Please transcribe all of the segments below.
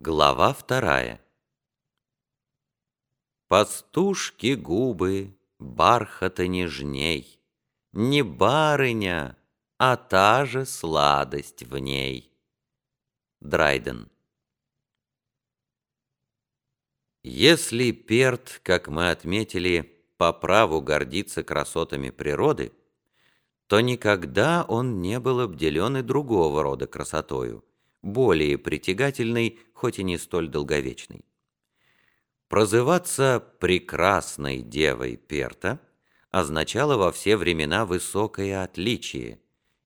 Глава вторая. Пастушки губы бархата нежней, Не барыня, а та же сладость в ней. Драйден. Если Перт, как мы отметили, по праву гордится красотами природы, то никогда он не был обделен и другого рода красотою, более притягательной, хоть и не столь долговечной. Прозываться «прекрасной девой Перта» означало во все времена высокое отличие,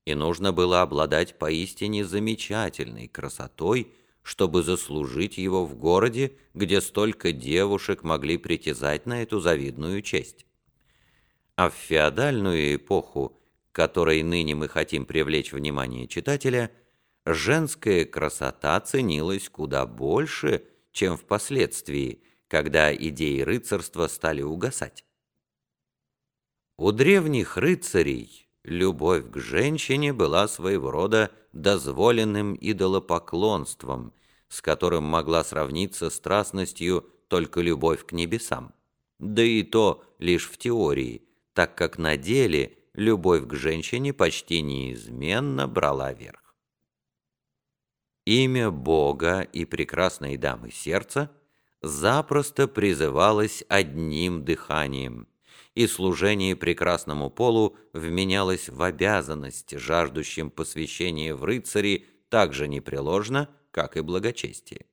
и нужно было обладать поистине замечательной красотой, чтобы заслужить его в городе, где столько девушек могли притязать на эту завидную честь. А в феодальную эпоху, которой ныне мы хотим привлечь внимание читателя – женская красота ценилась куда больше, чем впоследствии, когда идеи рыцарства стали угасать. У древних рыцарей любовь к женщине была своего рода дозволенным идолопоклонством, с которым могла сравниться страстностью только любовь к небесам. Да и то лишь в теории, так как на деле любовь к женщине почти неизменно брала верх. Имя Бога и прекрасной дамы сердца запросто призывалось одним дыханием, и служение прекрасному полу вменялось в обязанность жаждущим посвящения в рыцари так же непреложно, как и благочестие.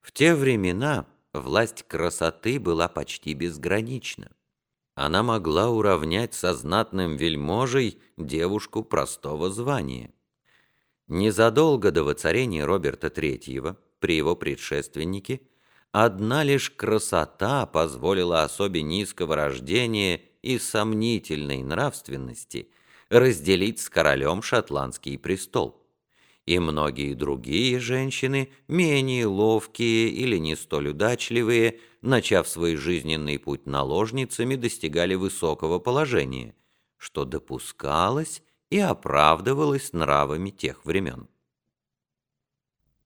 В те времена власть красоты была почти безгранична. Она могла уравнять со знатным вельможей девушку простого звания. Незадолго до воцарения Роберта III, при его предшественнике, одна лишь красота позволила особе низкого рождения и сомнительной нравственности разделить с королем шотландский престол. И многие другие женщины, менее ловкие или не столь удачливые, начав свой жизненный путь наложницами, достигали высокого положения, что допускалось и оправдывалась нравами тех времен.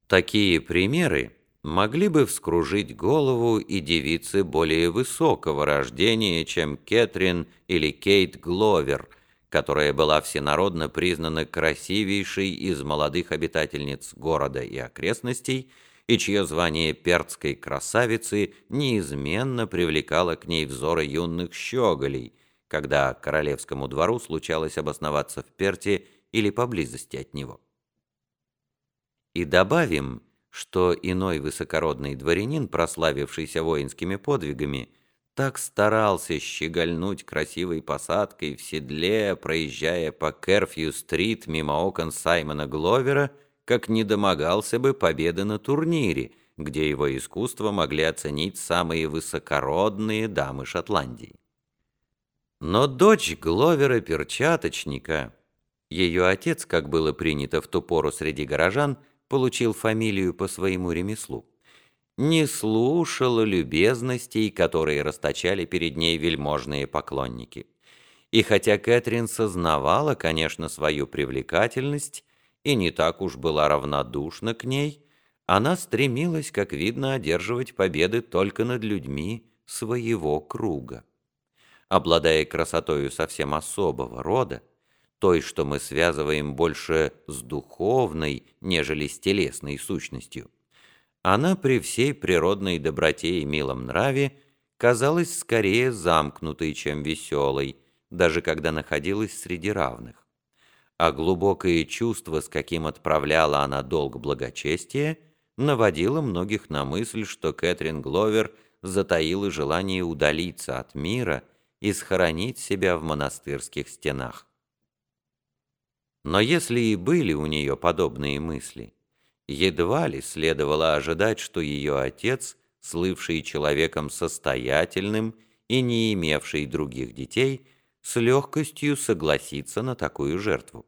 Такие примеры могли бы вскружить голову и девицы более высокого рождения, чем Кэтрин или Кейт Гловер, которая была всенародно признана красивейшей из молодых обитательниц города и окрестностей, и чье звание перцкой красавицы неизменно привлекало к ней взоры юных щеголей – когда королевскому двору случалось обосноваться в Перте или поблизости от него. И добавим, что иной высокородный дворянин, прославившийся воинскими подвигами, так старался щегольнуть красивой посадкой в седле, проезжая по Керфью-стрит мимо окон Саймона Гловера, как не домогался бы победы на турнире, где его искусство могли оценить самые высокородные дамы Шотландии. Но дочь Гловера-перчаточника, ее отец, как было принято в ту пору среди горожан, получил фамилию по своему ремеслу, не слушала любезностей, которые расточали перед ней вельможные поклонники. И хотя Кэтрин сознавала, конечно, свою привлекательность и не так уж была равнодушна к ней, она стремилась, как видно, одерживать победы только над людьми своего круга обладая красотою совсем особого рода, той, что мы связываем больше с духовной, нежели с телесной сущностью, она при всей природной доброте и милом нраве казалась скорее замкнутой, чем веселой, даже когда находилась среди равных. А глубокое чувство, с каким отправляла она долг благочестия, наводило многих на мысль, что Кэтрин Гловер затаила желание удалиться от мира – и схоронить себя в монастырских стенах. Но если и были у нее подобные мысли, едва ли следовало ожидать, что ее отец, слывший человеком состоятельным и не имевший других детей, с легкостью согласится на такую жертву.